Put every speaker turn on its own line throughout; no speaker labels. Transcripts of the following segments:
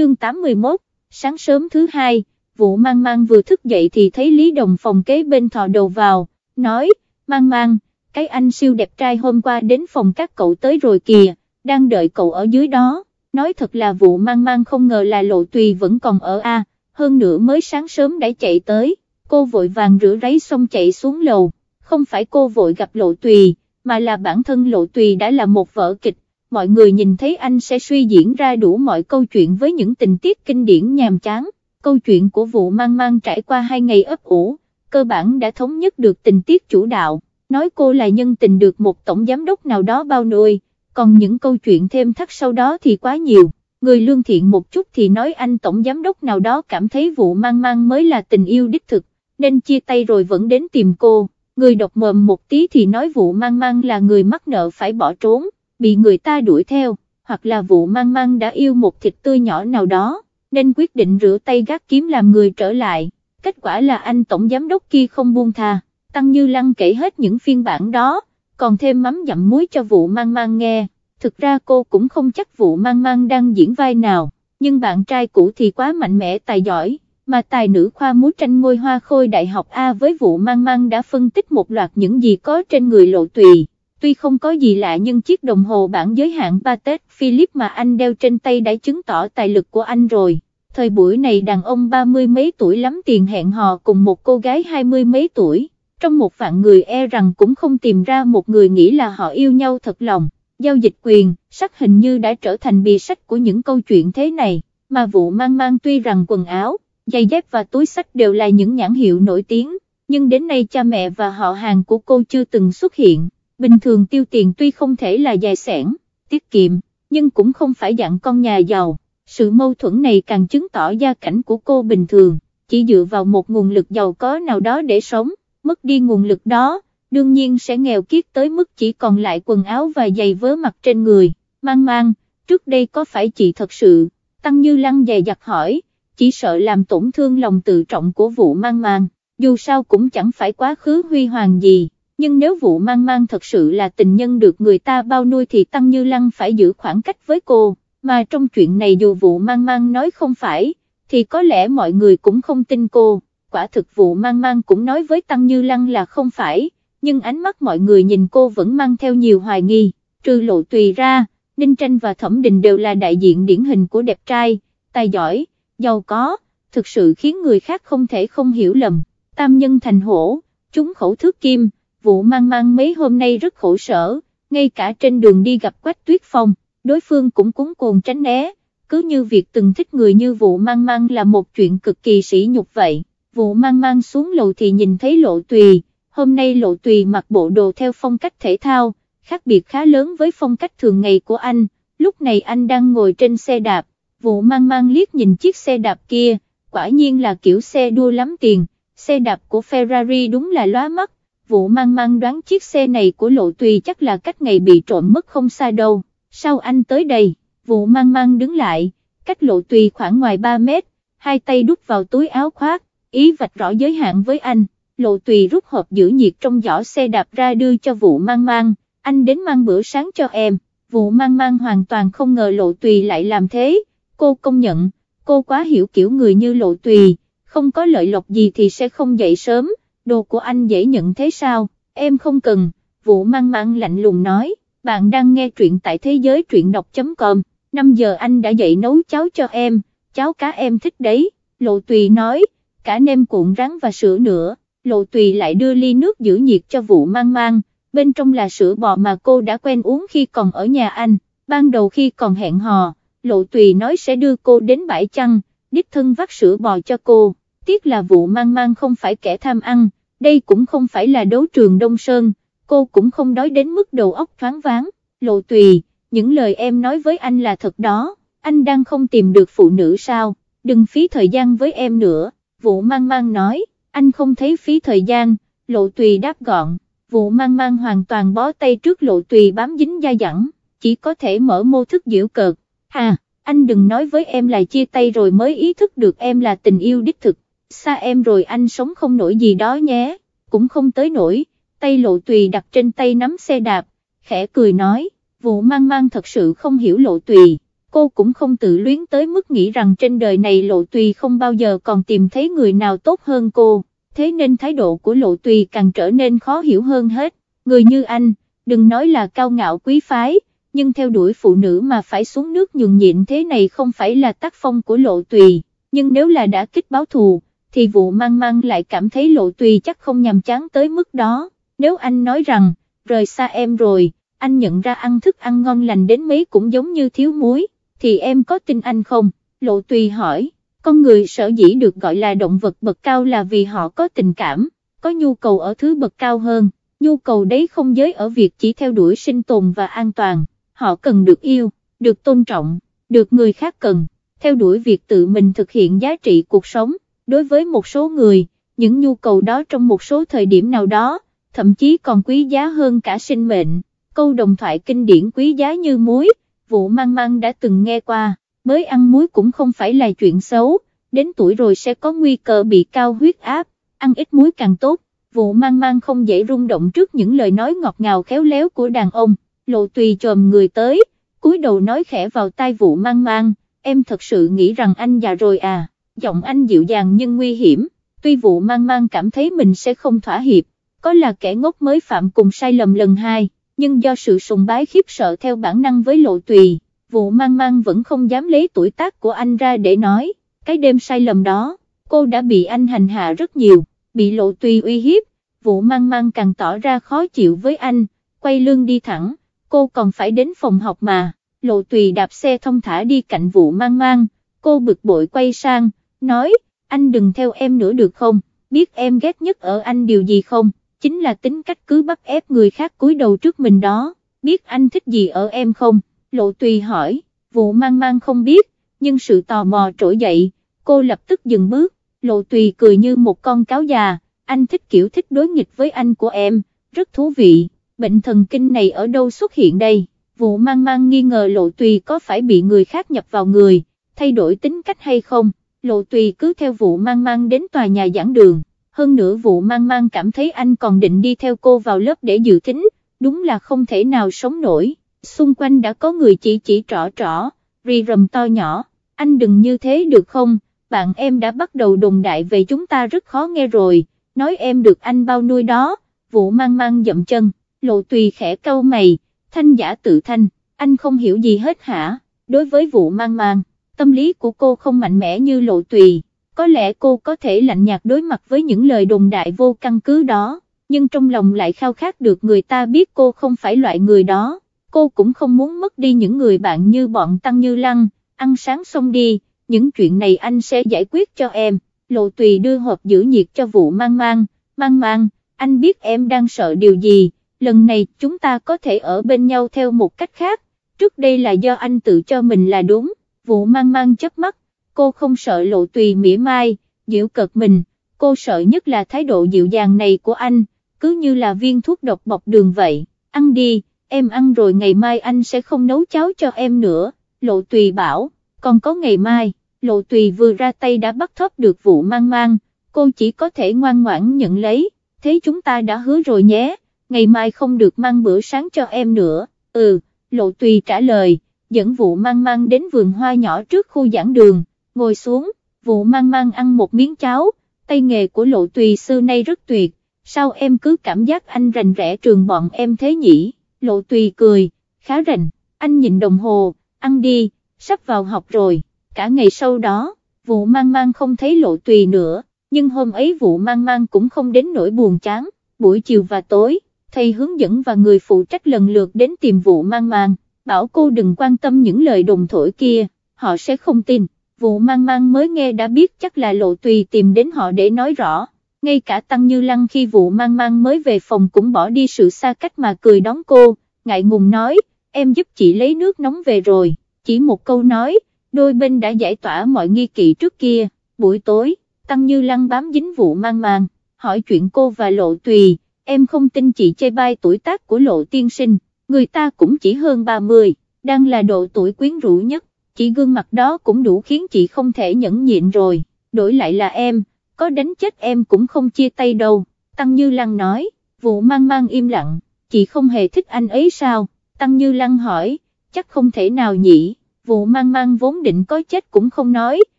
chương 81, sáng sớm thứ hai, vụ mang mang vừa thức dậy thì thấy Lý Đồng phòng kế bên thò đầu vào, nói, mang mang, cái anh siêu đẹp trai hôm qua đến phòng các cậu tới rồi kìa, đang đợi cậu ở dưới đó, nói thật là vụ mang mang không ngờ là lộ tùy vẫn còn ở A, hơn nữa mới sáng sớm đã chạy tới, cô vội vàng rửa ráy xong chạy xuống lầu, không phải cô vội gặp lộ tùy, mà là bản thân lộ tùy đã là một vở kịch, mọi người nhìn thấy anh sẽ suy diễn ra đủ mọi câu chuyện với những tình tiết kinh điển nhàm chán, câu chuyện của vụ mang mang trải qua hai ngày ấp ủ, cơ bản đã thống nhất được tình tiết chủ đạo, nói cô là nhân tình được một tổng giám đốc nào đó bao nuôi, còn những câu chuyện thêm thắt sau đó thì quá nhiều, người lương thiện một chút thì nói anh tổng giám đốc nào đó cảm thấy vụ mang mang mới là tình yêu đích thực, nên chia tay rồi vẫn đến tìm cô, người độc mồm một tí thì nói vụ mang mang là người mắc nợ phải bỏ trốn, bị người ta đuổi theo, hoặc là vụ mang mang đã yêu một thịt tươi nhỏ nào đó, nên quyết định rửa tay gác kiếm làm người trở lại, kết quả là anh tổng giám đốc kia không buông tha, Tăng Như Lăng kể hết những phiên bản đó, còn thêm mắm dặm muối cho vụ mang mang nghe, thực ra cô cũng không chắc vụ mang mang đang diễn vai nào, nhưng bạn trai cũ thì quá mạnh mẽ tài giỏi, mà tài nữ khoa múa tranh ngôi hoa khôi đại học A với vụ mang mang đã phân tích một loạt những gì có trên người lộ tùy. Tuy không có gì lạ nhưng chiếc đồng hồ bản giới hạn Patek Philippe mà anh đeo trên tay đã chứng tỏ tài lực của anh rồi. Thời buổi này đàn ông ba mươi mấy tuổi lắm tiền hẹn hò cùng một cô gái hai mươi mấy tuổi, trong một vạn người e rằng cũng không tìm ra một người nghĩ là họ yêu nhau thật lòng. Giao dịch quyền, sắc hình như đã trở thành bìa sách của những câu chuyện thế này, mà vụ mang mang tuy rằng quần áo, giày dép và túi sách đều là những nhãn hiệu nổi tiếng, nhưng đến nay cha mẹ và họ hàng của cô chưa từng xuất hiện bình thường tiêu tiền tuy không thể là dài sẻn, tiết kiệm, nhưng cũng không phải dạng con nhà giàu, sự mâu thuẫn này càng chứng tỏ gia cảnh của cô bình thường, chỉ dựa vào một nguồn lực giàu có nào đó để sống, mất đi nguồn lực đó, đương nhiên sẽ nghèo kiết tới mức chỉ còn lại quần áo và giày vớ mặt trên người, mang mang, trước đây có phải chị thật sự, Tăng Như Lăng dè dặt hỏi, chỉ sợ làm tổn thương lòng tự trọng của vụ mang mang, dù sao cũng chẳng phải quá khứ huy hoàng gì nhưng nếu vụ mang mang thật sự là tình nhân được người ta bao nuôi thì Tăng Như Lăng phải giữ khoảng cách với cô, mà trong chuyện này dù vụ mang mang nói không phải, thì có lẽ mọi người cũng không tin cô, quả thực vụ mang mang cũng nói với Tăng Như Lăng là không phải, nhưng ánh mắt mọi người nhìn cô vẫn mang theo nhiều hoài nghi, trừ lộ tùy ra, Ninh Tranh và Thẩm Đình đều là đại diện điển hình của đẹp trai, tài giỏi, giàu có, thực sự khiến người khác không thể không hiểu lầm, tam nhân thành hổ, chúng khẩu thước kim vụ mang mang mấy hôm nay rất khổ sở, ngay cả trên đường đi gặp Quách Tuyết Phong, đối phương cũng cúng cuồng tránh né, cứ như việc từng thích người như vụ mang mang là một chuyện cực kỳ sỉ nhục vậy, vụ mang mang xuống lầu thì nhìn thấy lộ tùy, hôm nay lộ tùy mặc bộ đồ theo phong cách thể thao, khác biệt khá lớn với phong cách thường ngày của anh, lúc này anh đang ngồi trên xe đạp, vụ mang mang liếc nhìn chiếc xe đạp kia, quả nhiên là kiểu xe đua lắm tiền, xe đạp của Ferrari đúng là lóa mắt, vụ mang mang đoán chiếc xe này của lộ tùy chắc là cách ngày bị trộm mất không xa đâu, sao anh tới đây, vụ mang mang đứng lại, cách lộ tùy khoảng ngoài 3 mét, hai tay đút vào túi áo khoác, ý vạch rõ giới hạn với anh, lộ tùy rút hộp giữ nhiệt trong giỏ xe đạp ra đưa cho vụ mang mang, anh đến mang bữa sáng cho em, vụ mang mang hoàn toàn không ngờ lộ tùy lại làm thế, cô công nhận, cô quá hiểu kiểu người như lộ tùy, không có lợi lộc gì thì sẽ không dậy sớm đồ của anh dễ nhận thế sao, em không cần, vụ mang mang lạnh lùng nói, bạn đang nghe truyện tại thế giới truyện đọc.com, 5 giờ anh đã dậy nấu cháo cho em, cháo cá em thích đấy, lộ tùy nói, cả nem cuộn rắn và sữa nữa, lộ tùy lại đưa ly nước giữ nhiệt cho vụ mang mang, bên trong là sữa bò mà cô đã quen uống khi còn ở nhà anh, ban đầu khi còn hẹn hò, lộ tùy nói sẽ đưa cô đến bãi chăn, đích thân vắt sữa bò cho cô, tiếc là vụ mang mang không phải kẻ tham ăn, đây cũng không phải là đấu trường Đông Sơn, cô cũng không đói đến mức đầu óc thoáng váng, lộ tùy, những lời em nói với anh là thật đó, anh đang không tìm được phụ nữ sao, đừng phí thời gian với em nữa, vụ mang mang nói, anh không thấy phí thời gian, lộ tùy đáp gọn, vụ mang mang hoàn toàn bó tay trước lộ tùy bám dính da dẳng, chỉ có thể mở mô thức diễu cợt, hà, anh đừng nói với em là chia tay rồi mới ý thức được em là tình yêu đích thực xa em rồi anh sống không nổi gì đó nhé, cũng không tới nổi, tay lộ tùy đặt trên tay nắm xe đạp, khẽ cười nói, vụ mang mang thật sự không hiểu lộ tùy, cô cũng không tự luyến tới mức nghĩ rằng trên đời này lộ tùy không bao giờ còn tìm thấy người nào tốt hơn cô, thế nên thái độ của lộ tùy càng trở nên khó hiểu hơn hết, người như anh, đừng nói là cao ngạo quý phái, nhưng theo đuổi phụ nữ mà phải xuống nước nhường nhịn thế này không phải là tác phong của lộ tùy, nhưng nếu là đã kích báo thù, thì vụ mang mang lại cảm thấy lộ tùy chắc không nhằm chán tới mức đó, nếu anh nói rằng, rời xa em rồi, anh nhận ra ăn thức ăn ngon lành đến mấy cũng giống như thiếu muối, thì em có tin anh không? Lộ tùy hỏi, con người sở dĩ được gọi là động vật bậc cao là vì họ có tình cảm, có nhu cầu ở thứ bậc cao hơn, nhu cầu đấy không giới ở việc chỉ theo đuổi sinh tồn và an toàn, họ cần được yêu, được tôn trọng, được người khác cần, theo đuổi việc tự mình thực hiện giá trị cuộc sống, đối với một số người, những nhu cầu đó trong một số thời điểm nào đó, thậm chí còn quý giá hơn cả sinh mệnh, câu đồng thoại kinh điển quý giá như muối, vụ mang mang đã từng nghe qua, mới ăn muối cũng không phải là chuyện xấu, đến tuổi rồi sẽ có nguy cơ bị cao huyết áp, ăn ít muối càng tốt, vụ mang mang không dễ rung động trước những lời nói ngọt ngào khéo léo của đàn ông, lộ tùy chồm người tới, cúi đầu nói khẽ vào tai vụ mang mang, em thật sự nghĩ rằng anh già rồi à, giọng anh dịu dàng nhưng nguy hiểm, tuy vụ mang mang cảm thấy mình sẽ không thỏa hiệp, có là kẻ ngốc mới phạm cùng sai lầm lần hai nhưng do sự sùng bái khiếp sợ theo bản năng với lộ tùy, vụ mang mang vẫn không dám lấy tuổi tác của anh ra để nói, cái đêm sai lầm đó, cô đã bị anh hành hạ rất nhiều, bị lộ tùy uy hiếp, vụ mang mang càng tỏ ra khó chịu với anh, quay lưng đi thẳng, cô còn phải đến phòng học mà, lộ tùy đạp xe thông thả đi cạnh vụ mang mang, cô bực bội quay sang, nói, anh đừng theo em nữa được không, biết em ghét nhất ở anh điều gì không? chính là tính cách cứ bắt ép người khác cúi đầu trước mình đó, biết anh thích gì ở em không, lộ tùy hỏi, vụ mang mang không biết, nhưng sự tò mò trỗi dậy, cô lập tức dừng bước, lộ tùy cười như một con cáo già, anh thích kiểu thích đối nghịch với anh của em, rất thú vị, bệnh thần kinh này ở đâu xuất hiện đây, vụ mang mang nghi ngờ lộ tùy có phải bị người khác nhập vào người, thay đổi tính cách hay không, lộ tùy cứ theo vụ mang mang đến tòa nhà giảng đường. Hơn nữa vụ mang mang cảm thấy anh còn định đi theo cô vào lớp để dự tính, đúng là không thể nào sống nổi, xung quanh đã có người chỉ chỉ trỏ trỏ, rì rầm to nhỏ, anh đừng như thế được không, bạn em đã bắt đầu đồn đại về chúng ta rất khó nghe rồi, nói em được anh bao nuôi đó, vụ mang mang dậm chân, lộ tùy khẽ câu mày, thanh giả tự thanh, anh không hiểu gì hết hả, đối với vụ mang mang, tâm lý của cô không mạnh mẽ như lộ tùy. Có lẽ cô có thể lạnh nhạt đối mặt với những lời đồn đại vô căn cứ đó, nhưng trong lòng lại khao khát được người ta biết cô không phải loại người đó, cô cũng không muốn mất đi những người bạn như bọn Tăng Như Lăng, ăn sáng xong đi, những chuyện này anh sẽ giải quyết cho em, lộ tùy đưa hộp giữ nhiệt cho vụ mang mang, mang mang, anh biết em đang sợ điều gì, lần này chúng ta có thể ở bên nhau theo một cách khác, trước đây là do anh tự cho mình là đúng, vụ mang mang chớp mắt, cô không sợ lộ tùy mỉa mai, dịu cợt mình, cô sợ nhất là thái độ dịu dàng này của anh, cứ như là viên thuốc độc bọc đường vậy, ăn đi, em ăn rồi ngày mai anh sẽ không nấu cháo cho em nữa, lộ tùy bảo, còn có ngày mai, lộ tùy vừa ra tay đã bắt thóp được vụ mang mang, cô chỉ có thể ngoan ngoãn nhận lấy, thế chúng ta đã hứa rồi nhé, ngày mai không được mang bữa sáng cho em nữa, ừ, lộ tùy trả lời, dẫn vụ mang mang đến vườn hoa nhỏ trước khu giảng đường ngồi xuống, vụ mang mang ăn một miếng cháo, tay nghề của lộ tùy xưa nay rất tuyệt, sao em cứ cảm giác anh rành rẽ trường bọn em thế nhỉ, lộ tùy cười, khá rành, anh nhìn đồng hồ, ăn đi, sắp vào học rồi, cả ngày sau đó, vụ mang mang không thấy lộ tùy nữa, nhưng hôm ấy vụ mang mang cũng không đến nỗi buồn chán, buổi chiều và tối, thầy hướng dẫn và người phụ trách lần lượt đến tìm vụ mang mang, bảo cô đừng quan tâm những lời đồn thổi kia, họ sẽ không tin. Vụ mang mang mới nghe đã biết chắc là lộ tùy tìm đến họ để nói rõ, ngay cả Tăng Như Lăng khi vụ mang mang mới về phòng cũng bỏ đi sự xa cách mà cười đón cô, ngại ngùng nói, em giúp chị lấy nước nóng về rồi, chỉ một câu nói, đôi bên đã giải tỏa mọi nghi kỵ trước kia, buổi tối, Tăng Như Lăng bám dính vụ mang mang, hỏi chuyện cô và lộ tùy, em không tin chị chê bai tuổi tác của lộ tiên sinh, người ta cũng chỉ hơn 30, đang là độ tuổi quyến rũ nhất. Chỉ gương mặt đó cũng đủ khiến chị không thể nhẫn nhịn rồi, đổi lại là em, có đánh chết em cũng không chia tay đâu, Tăng Như Lăng nói, vụ mang mang im lặng, chị không hề thích anh ấy sao, Tăng Như Lăng hỏi, chắc không thể nào nhỉ, vụ mang mang vốn định có chết cũng không nói,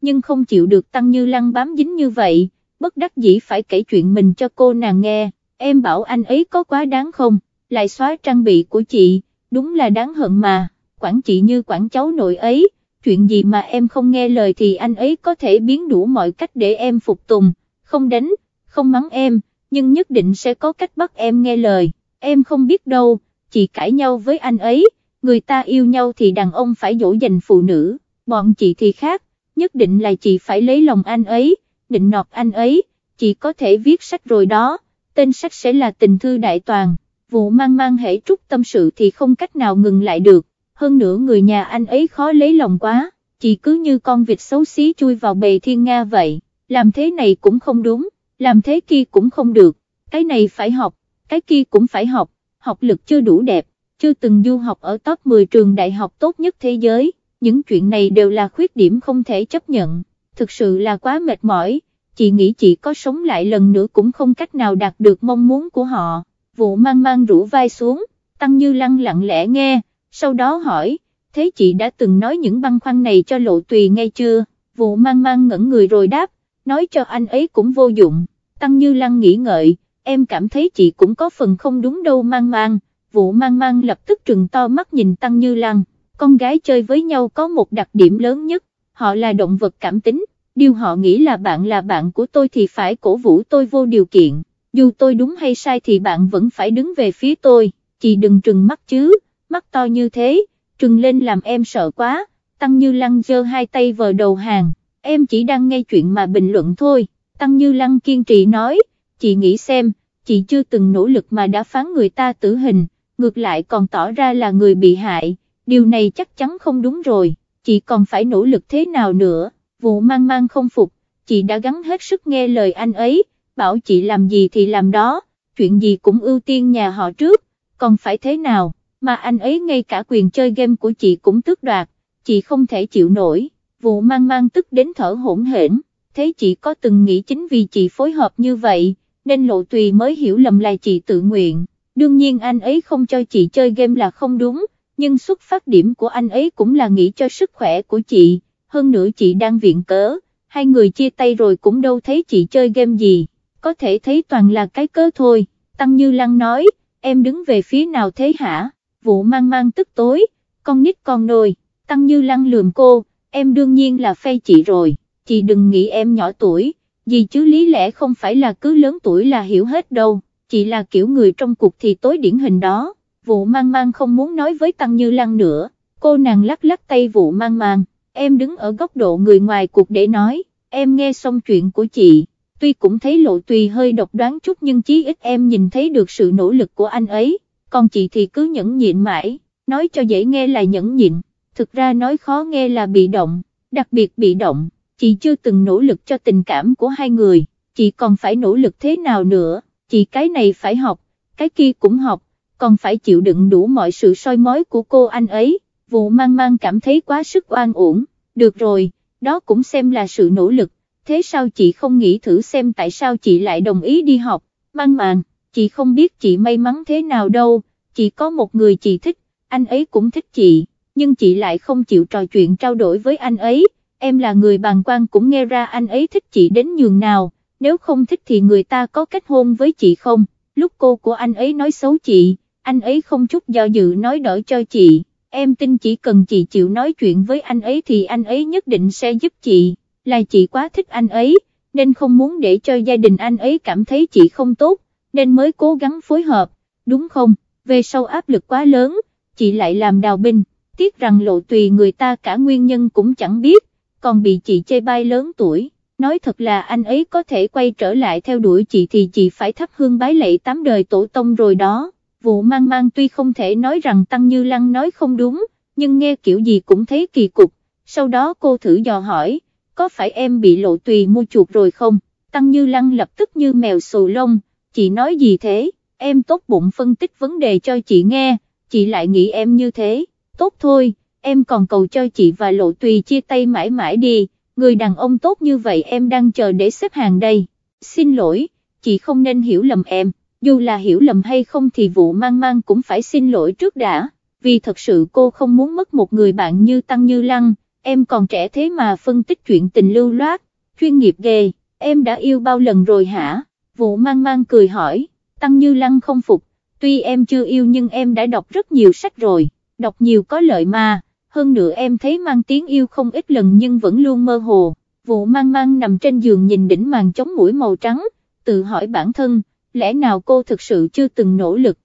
nhưng không chịu được Tăng Như Lăng bám dính như vậy, bất đắc dĩ phải kể chuyện mình cho cô nàng nghe, em bảo anh ấy có quá đáng không, lại xóa trang bị của chị, đúng là đáng hận mà, quản chị như quản cháu nội ấy, chuyện gì mà em không nghe lời thì anh ấy có thể biến đủ mọi cách để em phục tùng, không đánh, không mắng em, nhưng nhất định sẽ có cách bắt em nghe lời, em không biết đâu, chị cãi nhau với anh ấy, người ta yêu nhau thì đàn ông phải dỗ dành phụ nữ, bọn chị thì khác, nhất định là chị phải lấy lòng anh ấy, định nọt anh ấy, chị có thể viết sách rồi đó, tên sách sẽ là tình thư đại toàn, vụ mang mang hệ trúc tâm sự thì không cách nào ngừng lại được, hơn nữa người nhà anh ấy khó lấy lòng quá, chỉ cứ như con vịt xấu xí chui vào bầy thiên nga vậy, làm thế này cũng không đúng, làm thế kia cũng không được, cái này phải học, cái kia cũng phải học, học lực chưa đủ đẹp, chưa từng du học ở top 10 trường đại học tốt nhất thế giới, những chuyện này đều là khuyết điểm không thể chấp nhận, thực sự là quá mệt mỏi, chị nghĩ chị có sống lại lần nữa cũng không cách nào đạt được mong muốn của họ, vụ mang mang rũ vai xuống, tăng như lăng lặng lẽ nghe, sau đó hỏi, thế chị đã từng nói những băn khoăn này cho lộ tùy ngay chưa, vụ mang mang ngẩn người rồi đáp, nói cho anh ấy cũng vô dụng, tăng như lăng nghĩ ngợi, em cảm thấy chị cũng có phần không đúng đâu mang mang, vụ mang mang lập tức trừng to mắt nhìn tăng như lăng, con gái chơi với nhau có một đặc điểm lớn nhất, họ là động vật cảm tính, điều họ nghĩ là bạn là bạn của tôi thì phải cổ vũ tôi vô điều kiện, dù tôi đúng hay sai thì bạn vẫn phải đứng về phía tôi, chị đừng trừng mắt chứ, mắt to như thế, trừng lên làm em sợ quá, Tăng Như Lăng giơ hai tay vờ đầu hàng, em chỉ đang nghe chuyện mà bình luận thôi, Tăng Như Lăng kiên trì nói, chị nghĩ xem, chị chưa từng nỗ lực mà đã phán người ta tử hình, ngược lại còn tỏ ra là người bị hại, điều này chắc chắn không đúng rồi, chị còn phải nỗ lực thế nào nữa, vụ mang mang không phục, chị đã gắn hết sức nghe lời anh ấy, bảo chị làm gì thì làm đó, chuyện gì cũng ưu tiên nhà họ trước, còn phải thế nào, mà anh ấy ngay cả quyền chơi game của chị cũng tước đoạt, chị không thể chịu nổi, vụ mang mang tức đến thở hỗn hển, thế chị có từng nghĩ chính vì chị phối hợp như vậy, nên lộ tùy mới hiểu lầm là chị tự nguyện, đương nhiên anh ấy không cho chị chơi game là không đúng, nhưng xuất phát điểm của anh ấy cũng là nghĩ cho sức khỏe của chị, hơn nữa chị đang viện cớ, hai người chia tay rồi cũng đâu thấy chị chơi game gì, có thể thấy toàn là cái cớ thôi, Tăng Như Lăng nói, em đứng về phía nào thế hả, vụ mang mang tức tối, con nít con nồi, Tăng Như Lăng lườm cô, em đương nhiên là phe chị rồi, chị đừng nghĩ em nhỏ tuổi, gì chứ lý lẽ không phải là cứ lớn tuổi là hiểu hết đâu, chị là kiểu người trong cuộc thì tối điển hình đó. Vụ mang mang không muốn nói với Tăng Như Lăng nữa, cô nàng lắc lắc tay vụ mang mang, em đứng ở góc độ người ngoài cuộc để nói, em nghe xong chuyện của chị, tuy cũng thấy lộ tùy hơi độc đoán chút nhưng chí ít em nhìn thấy được sự nỗ lực của anh ấy, còn chị thì cứ nhẫn nhịn mãi, nói cho dễ nghe là nhẫn nhịn, thực ra nói khó nghe là bị động, đặc biệt bị động, chị chưa từng nỗ lực cho tình cảm của hai người, chị còn phải nỗ lực thế nào nữa, chị cái này phải học, cái kia cũng học, còn phải chịu đựng đủ mọi sự soi mói của cô anh ấy, vụ mang mang cảm thấy quá sức oan uổng, được rồi, đó cũng xem là sự nỗ lực, thế sao chị không nghĩ thử xem tại sao chị lại đồng ý đi học, mang màng, chị không biết chị may mắn thế nào đâu, chị có một người chị thích, anh ấy cũng thích chị, nhưng chị lại không chịu trò chuyện trao đổi với anh ấy, em là người bàn quan cũng nghe ra anh ấy thích chị đến nhường nào, nếu không thích thì người ta có kết hôn với chị không, lúc cô của anh ấy nói xấu chị, anh ấy không chút do dự nói đỡ cho chị, em tin chỉ cần chị chịu nói chuyện với anh ấy thì anh ấy nhất định sẽ giúp chị, là chị quá thích anh ấy, nên không muốn để cho gia đình anh ấy cảm thấy chị không tốt, nên mới cố gắng phối hợp, đúng không, về sau áp lực quá lớn, chị lại làm đào binh, tiếc rằng lộ tùy người ta cả nguyên nhân cũng chẳng biết, còn bị chị chê bai lớn tuổi. Nói thật là anh ấy có thể quay trở lại theo đuổi chị thì chị phải thắp hương bái lệ tám đời tổ tông rồi đó. Vụ mang mang tuy không thể nói rằng Tăng Như Lăng nói không đúng, nhưng nghe kiểu gì cũng thấy kỳ cục, sau đó cô thử dò hỏi, có phải em bị lộ tùy mua chuột rồi không, Tăng Như Lăng lập tức như mèo sù lông, chị nói gì thế, em tốt bụng phân tích vấn đề cho chị nghe, chị lại nghĩ em như thế, tốt thôi, em còn cầu cho chị và lộ tùy chia tay mãi mãi đi, người đàn ông tốt như vậy em đang chờ để xếp hàng đây, xin lỗi, chị không nên hiểu lầm em. Dù là hiểu lầm hay không thì vụ mang mang cũng phải xin lỗi trước đã, vì thật sự cô không muốn mất một người bạn như Tăng Như Lăng, em còn trẻ thế mà phân tích chuyện tình lưu loát, chuyên nghiệp ghê, em đã yêu bao lần rồi hả? Vụ mang mang cười hỏi, Tăng Như Lăng không phục, tuy em chưa yêu nhưng em đã đọc rất nhiều sách rồi, đọc nhiều có lợi mà, hơn nữa em thấy mang tiếng yêu không ít lần nhưng vẫn luôn mơ hồ, vụ mang mang nằm trên giường nhìn đỉnh màn chống mũi màu trắng, tự hỏi bản thân, lẽ nào cô thực sự chưa từng nỗ lực,